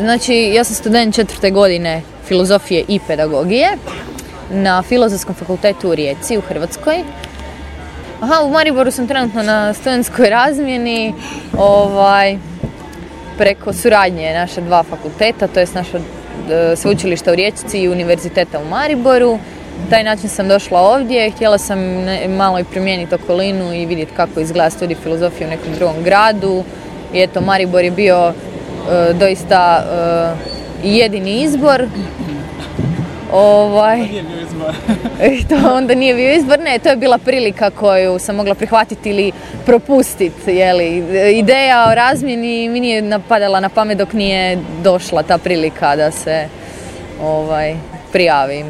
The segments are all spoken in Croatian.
Znači, ja sam student četvrte godine filozofije i pedagogije na Filozofskom fakultetu u Rijeci u Hrvatskoj. Aha, u Mariboru sam trenutno na studentskoj razmjeni ovaj, preko suradnje naša dva fakulteta, to je naša e, sveučilišta u Rijeci i univerziteta u Mariboru. Taj način sam došla ovdje, htjela sam malo i promijeniti okolinu i vidjeti kako izgleda studij filozofije u nekom drugom gradu. I eto, Maribor je bio doista e, jedini izbor Ovaj, nije bio izbor. to onda nije bio izbor, ne, to je bila prilika koju sam mogla prihvatiti ili propustiti, jeli. Ideja o razmjeni mi nije napadala na pamet dok nije došla ta prilika da se ovaj, prijavim.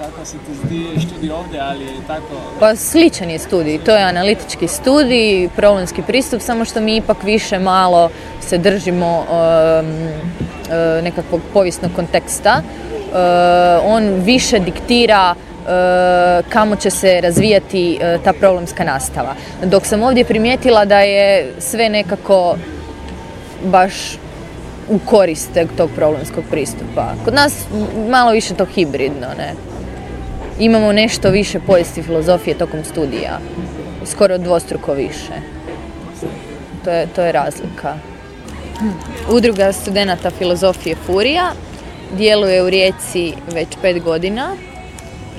Kako se ti zdi studij ovdje, ali tako? Pa sličan je studij, to je analitički studij, problemski pristup, samo što mi ipak više malo se držimo um, nekakvog povijesnog konteksta Eh, on više diktira eh, kamo će se razvijati eh, ta problemska nastava. Dok sam ovdje primijetila da je sve nekako baš u korist tog problemskog pristupa. Kod nas malo više to hibridno, ne? Imamo nešto više povijesti filozofije tokom studija. Skoro dvostruko više. To je, to je razlika. Udruga studenta filozofije Furija djeluje u Rijeci već pet godina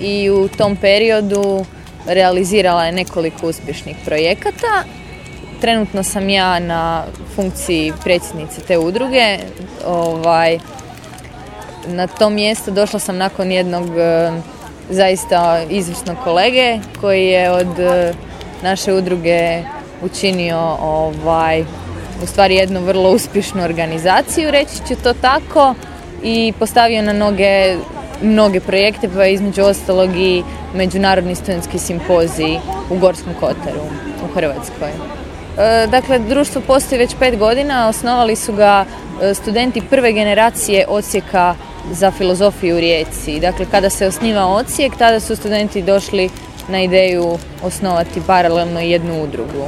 i u tom periodu realizirala je nekoliko uspješnih projekata. Trenutno sam ja na funkciji predsjednice te udruge. Ovaj, na to mjesto došla sam nakon jednog e, zaista izvrsnog kolege koji je od e, naše udruge učinio ovaj, u stvari jednu vrlo uspješnu organizaciju, reći ću to tako i postavio na noge mnoge projekte, pa između ostalog i Međunarodni studentski simpozij u Gorskom Kotaru u Hrvatskoj. E, dakle, društvo postoji već pet godina, osnovali su ga e, studenti prve generacije odsjeka za filozofiju u Rijeci. Dakle, kada se osniva odsjek, tada su studenti došli na ideju osnovati paralelno jednu udrugu.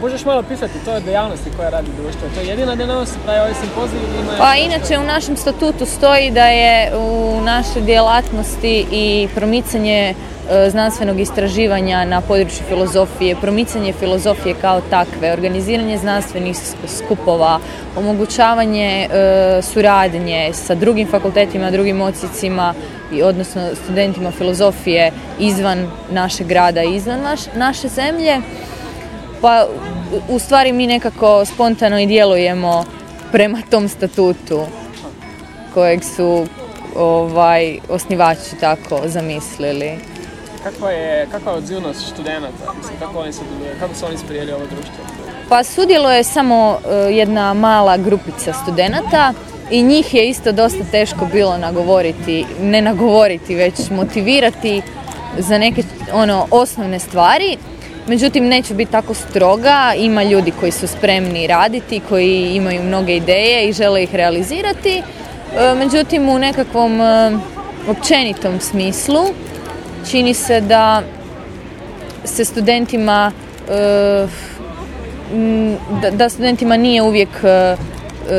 Možeš malo pisati to dejavnosti koja radi društvo? To je jedina dejavnost da je ovaj simpozij ima... Pa inače u našem statutu stoji da je u našoj djelatnosti i promicanje znanstvenog istraživanja na području filozofije, promicanje filozofije kao takve, organiziranje znanstvenih skupova, omogućavanje e, suradnje sa drugim fakultetima, drugim odsjecima i odnosno studentima filozofije izvan našeg grada i izvan naše zemlje. Pa u stvari mi nekako spontano i djelujemo prema tom statutu kojeg su ovaj, osnivači tako zamislili. Kakva je, kakva je odzivnost studenata? Mislim, kako, oni se, kako su oni sprijeli ovo društvo? Pa sudjeluje samo uh, jedna mala grupica studenata i njih je isto dosta teško bilo nagovoriti, ne nagovoriti, već motivirati za neke ono osnovne stvari Međutim, neću biti tako stroga, ima ljudi koji su spremni raditi, koji imaju mnoge ideje i žele ih realizirati. E, međutim, u nekakvom e, općenitom smislu čini se da se studentima e, da studentima nije uvijek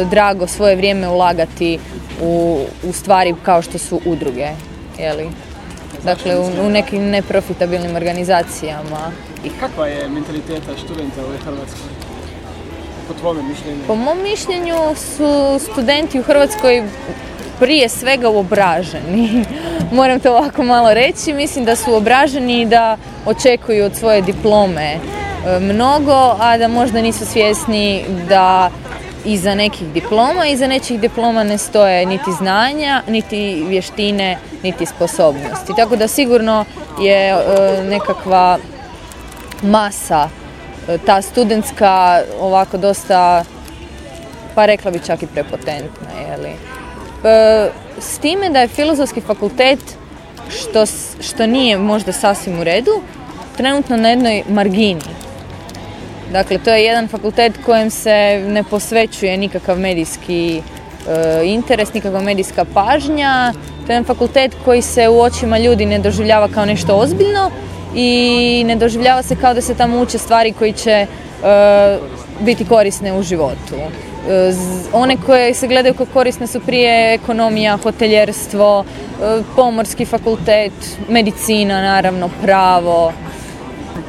drago svoje vrijeme ulagati u, u stvari kao što su udruge. Jeli? Dakle, u, u nekim neprofitabilnim organizacijama. I kakva je mentaliteta studenta u Hrvatskoj? Po tvome mišljenju? Po mom mišljenju su studenti u Hrvatskoj prije svega obraženi. Moram to ovako malo reći. Mislim da su obraženi i da očekuju od svoje diplome e, mnogo, a da možda nisu svjesni da iza nekih diploma, iza nečih diploma ne stoje niti znanja, niti vještine, niti sposobnosti. Tako da sigurno je e, nekakva masa, e, ta studentska ovako dosta, pa rekla bi čak i prepotentna. Jeli. E, s time da je filozofski fakultet, što, što nije možda sasvim u redu, trenutno na jednoj margini. Dakle, to je jedan fakultet kojem se ne posvećuje nikakav medijski e, interes, nikakva medijska pažnja. To je jedan fakultet koji se u očima ljudi ne doživljava kao nešto ozbiljno, i ne doživljava se kao da se tamo uče stvari koji će e, biti korisne u životu. One koje se gledaju kao korisne su prije ekonomija, hoteljerstvo, pomorski fakultet, medicina naravno, pravo.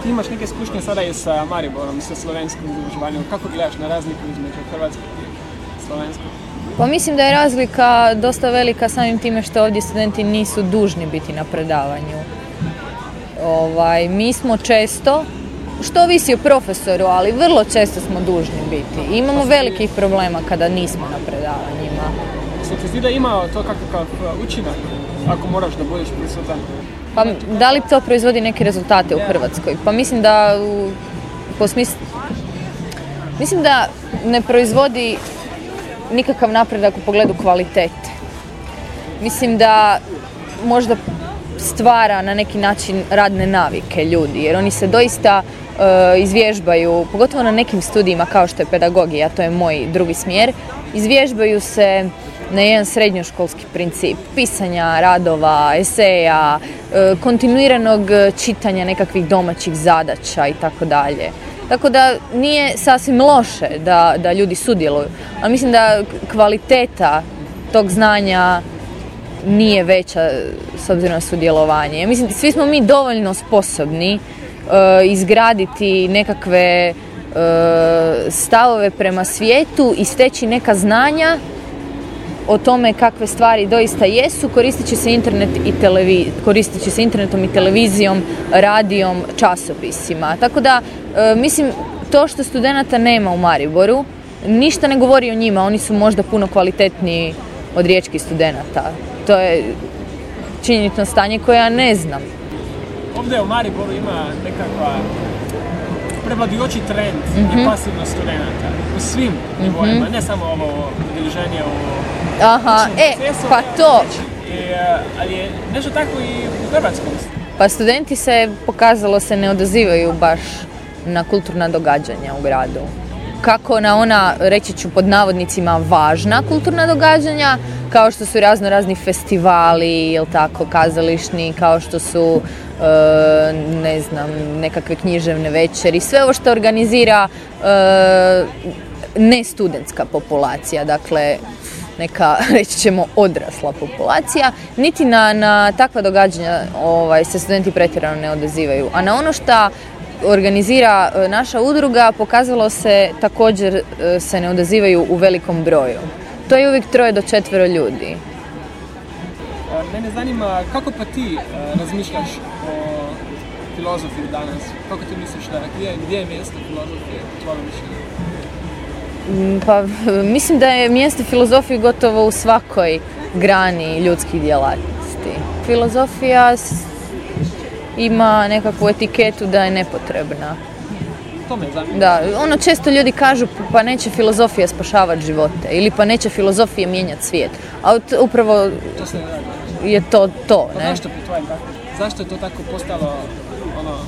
Ti imaš neke iskušnje sada i sa Mariborom, sa slovenskim udruživanjem. Kako gledaš na razliku između hrvatskog i slovenskog? Pa mislim da je razlika dosta velika samim time što ovdje studenti nisu dužni biti na predavanju. Ovaj, mi smo često, što ovisi o profesoru, ali vrlo često smo dužni biti. Imamo velikih problema kada nismo na predavanjima. Se ti da ima to kakav učinak ako moraš da budeš prisutan? Pa da li to proizvodi neke rezultate u Hrvatskoj? Pa mislim da u, po mislim da ne proizvodi nikakav napredak u pogledu kvalitete. Mislim da možda stvara na neki način radne navike ljudi, jer oni se doista e, izvježbaju, pogotovo na nekim studijima kao što je pedagogija, to je moj drugi smjer, izvježbaju se na jedan srednjoškolski princip pisanja radova, eseja, e, kontinuiranog čitanja nekakvih domaćih zadaća i tako dalje. Tako da nije sasvim loše da, da ljudi sudjeluju, ali mislim da kvaliteta tog znanja nije veća s obzirom na sudjelovanje. Mislim, svi smo mi dovoljno sposobni uh, izgraditi nekakve uh, stavove prema svijetu i steći neka znanja o tome kakve stvari doista jesu, koristit će se internet i televi, koristit će se internetom i televizijom, radijom, časopisima. Tako da, e, mislim, to što studenata nema u Mariboru, ništa ne govori o njima, oni su možda puno kvalitetniji od riječkih studenata. To je činjenično stanje koje ja ne znam. Ovdje u Mariboru ima nekakva prevladujući trend mm -hmm. pasivnost studenta u svim nivoima, mm ne samo ovo udruženje u Aha, e, pa to. E, ali je nešto tako i u Hrvatskom. Pa studenti se, pokazalo se, ne odazivaju baš na kulturna događanja u gradu. Kako na ona, reći ću pod navodnicima, važna kulturna događanja, kao što su razno razni festivali, jel tako, kazališni, kao što su, e, ne znam, nekakve književne večeri, sve ovo što organizira e, ne studentska populacija, dakle neka, reći ćemo, odrasla populacija, niti na, na takva događanja ovaj, se studenti pretjerano ne odazivaju. A na ono što organizira e, naša udruga pokazalo se također e, se ne odazivaju u velikom broju. To je uvijek troje do četvero ljudi. Mene zanima kako pa ti e, razmišljaš o filozofiji danas? Kako ti misliš da gdje, gdje je mjesto filozofije? Mm, pa mislim da je mjesto filozofije gotovo u svakoj grani ljudskih djelatnosti. Filozofija ima nekakvu etiketu da je nepotrebna. To me Da, ono često ljudi kažu pa neće filozofija spašavati živote ili pa neće filozofija mijenjati svijet. A upravo je to to. Pa ne? zašto Zašto je to tako postalo ono,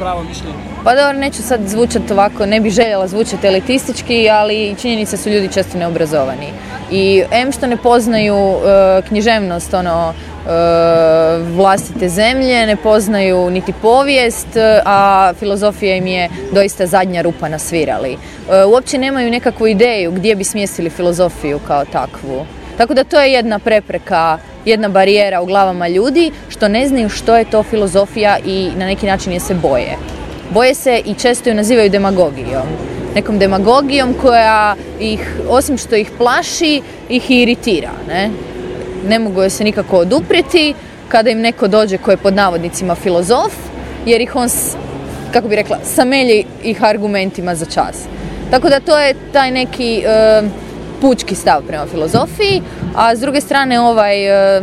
pravo mišljenje? Pa dobro, neću sad zvučati ovako, ne bih željela zvučati elitistički, ali činjenica su ljudi često neobrazovani. I em što ne poznaju e, književnost, ono, e, vlastite zemlje, ne poznaju niti povijest, a filozofija im je doista zadnja rupa na svirali. E, uopće nemaju nekakvu ideju gdje bi smjestili filozofiju kao takvu. Tako da to je jedna prepreka jedna barijera u glavama ljudi što ne znaju što je to filozofija i na neki način je se boje. Boje se i često ju nazivaju demagogijom. Nekom demagogijom koja ih, osim što ih plaši, ih iritira. Ne, ne mogu je se nikako oduprijeti kada im neko dođe koji je pod navodnicima filozof, jer ih on, kako bi rekla, samelji ih argumentima za čas. Tako da to je taj neki pučki stav prema filozofiji, a s druge strane ovaj e,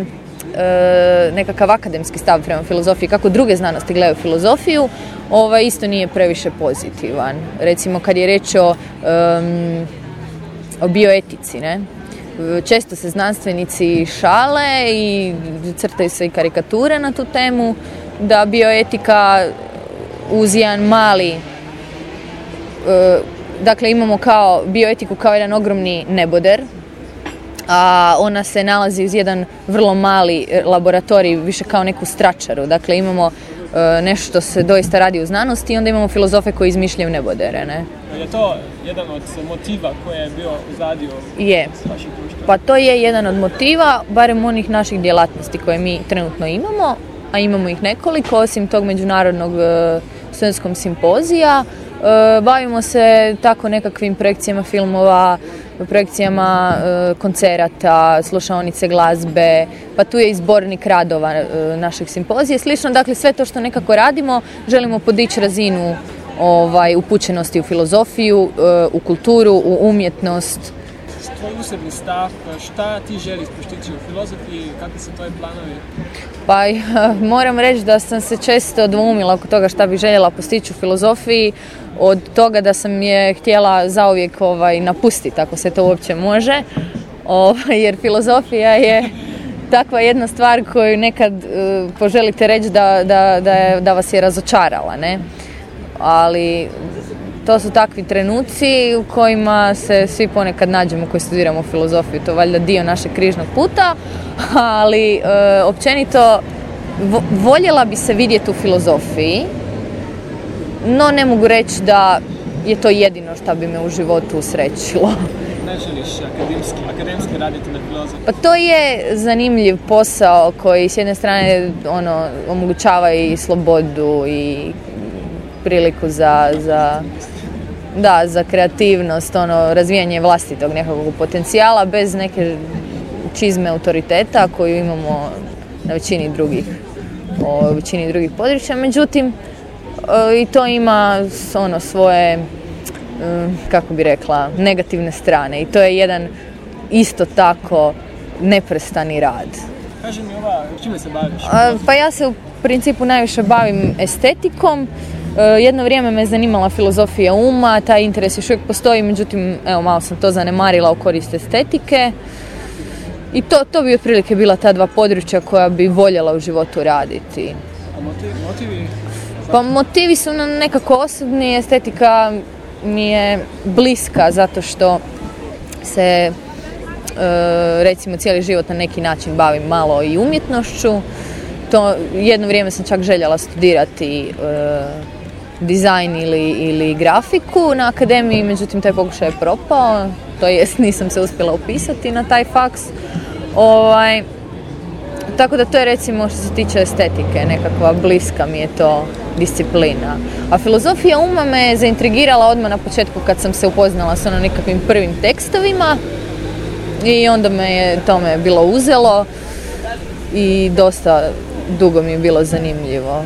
e, nekakav akademski stav prema filozofiji, kako druge znanosti gledaju filozofiju, ovaj isto nije previše pozitivan. Recimo kad je reč o, o bioetici, ne? Često se znanstvenici šale i crtaju se i karikature na tu temu, da bioetika uz jedan mali e, Dakle, imamo kao bioetiku kao jedan ogromni neboder, a ona se nalazi uz jedan vrlo mali laboratorij, više kao neku stračaru. Dakle, imamo e, nešto što se doista radi u znanosti i onda imamo filozofe koji izmišljaju nebodere. Ne? Je to jedan od motiva koji je bio uzadio Je. društva? Pa to je jedan od motiva, barem onih naših djelatnosti koje mi trenutno imamo, a imamo ih nekoliko, osim tog međunarodnog e, studentskog simpozija. E, bavimo se tako nekakvim projekcijama filmova, projekcijama e, koncerata, slušaonice glazbe, pa tu je i zbornik radova e, našeg simpozija. Slično, dakle sve to što nekako radimo, želimo podići razinu ovaj, upućenosti u filozofiju, u kulturu, u umjetnost, Tvoj usebni stav, šta ti želiš postići u filozofiji, kakvi su tvoji planovi? Pa moram reći da sam se često dvoumila oko toga šta bih željela postići u filozofiji, od toga da sam je htjela zauvijek ovaj, napustiti, ako se to uopće može, ovaj, jer filozofija je takva jedna stvar koju nekad eh, poželite reći da, da, da, je- da vas je razočarala, ne? Ali to su takvi trenuci u kojima se svi ponekad nađemo koji studiramo filozofiju, to je valjda dio našeg križnog puta, ali e, općenito vo- voljela bi se vidjeti u filozofiji, no ne mogu reći da je to jedino što bi me u životu usrećilo. Ne želiš akademski, akademski raditi na filozofiji? Pa to je zanimljiv posao koji s jedne strane ono, omogućava i slobodu i priliku za, za, da, za kreativnost, ono, razvijanje vlastitog nekakvog potencijala bez neke čizme autoriteta koju imamo na većini drugih, o većini drugih područja. Međutim, e, i to ima ono svoje mm, kako bi rekla, negativne strane i to je jedan isto tako neprestani rad. Kaži mi ova, čime se baviš? A, Pa ja se u principu najviše bavim estetikom. E, Jedno vrijeme me zanimala filozofija uma, taj interes još uvijek postoji, međutim, evo, malo sam to zanemarila u korist estetike. I to, to bi otprilike bila ta dva područja koja bi voljela u životu raditi. A motivi, motivi Pa motivi su nam nekako osobni, estetika mi je bliska zato što se e, recimo cijeli život na neki način bavim malo i umjetnošću. To jedno vrijeme sam čak željela studirati e, dizajn ili, ili grafiku na akademiji, međutim taj pokušaj je propao, to jest nisam se uspjela upisati na taj faks. Ovaj, tako da to je recimo što se tiče estetike, nekakva bliska mi je to disciplina. A filozofija uma me zaintrigirala odmah na početku kad sam se upoznala s ono nekakvim prvim tekstovima i onda me je to me bilo uzelo i dosta dugo mi je bilo zanimljivo.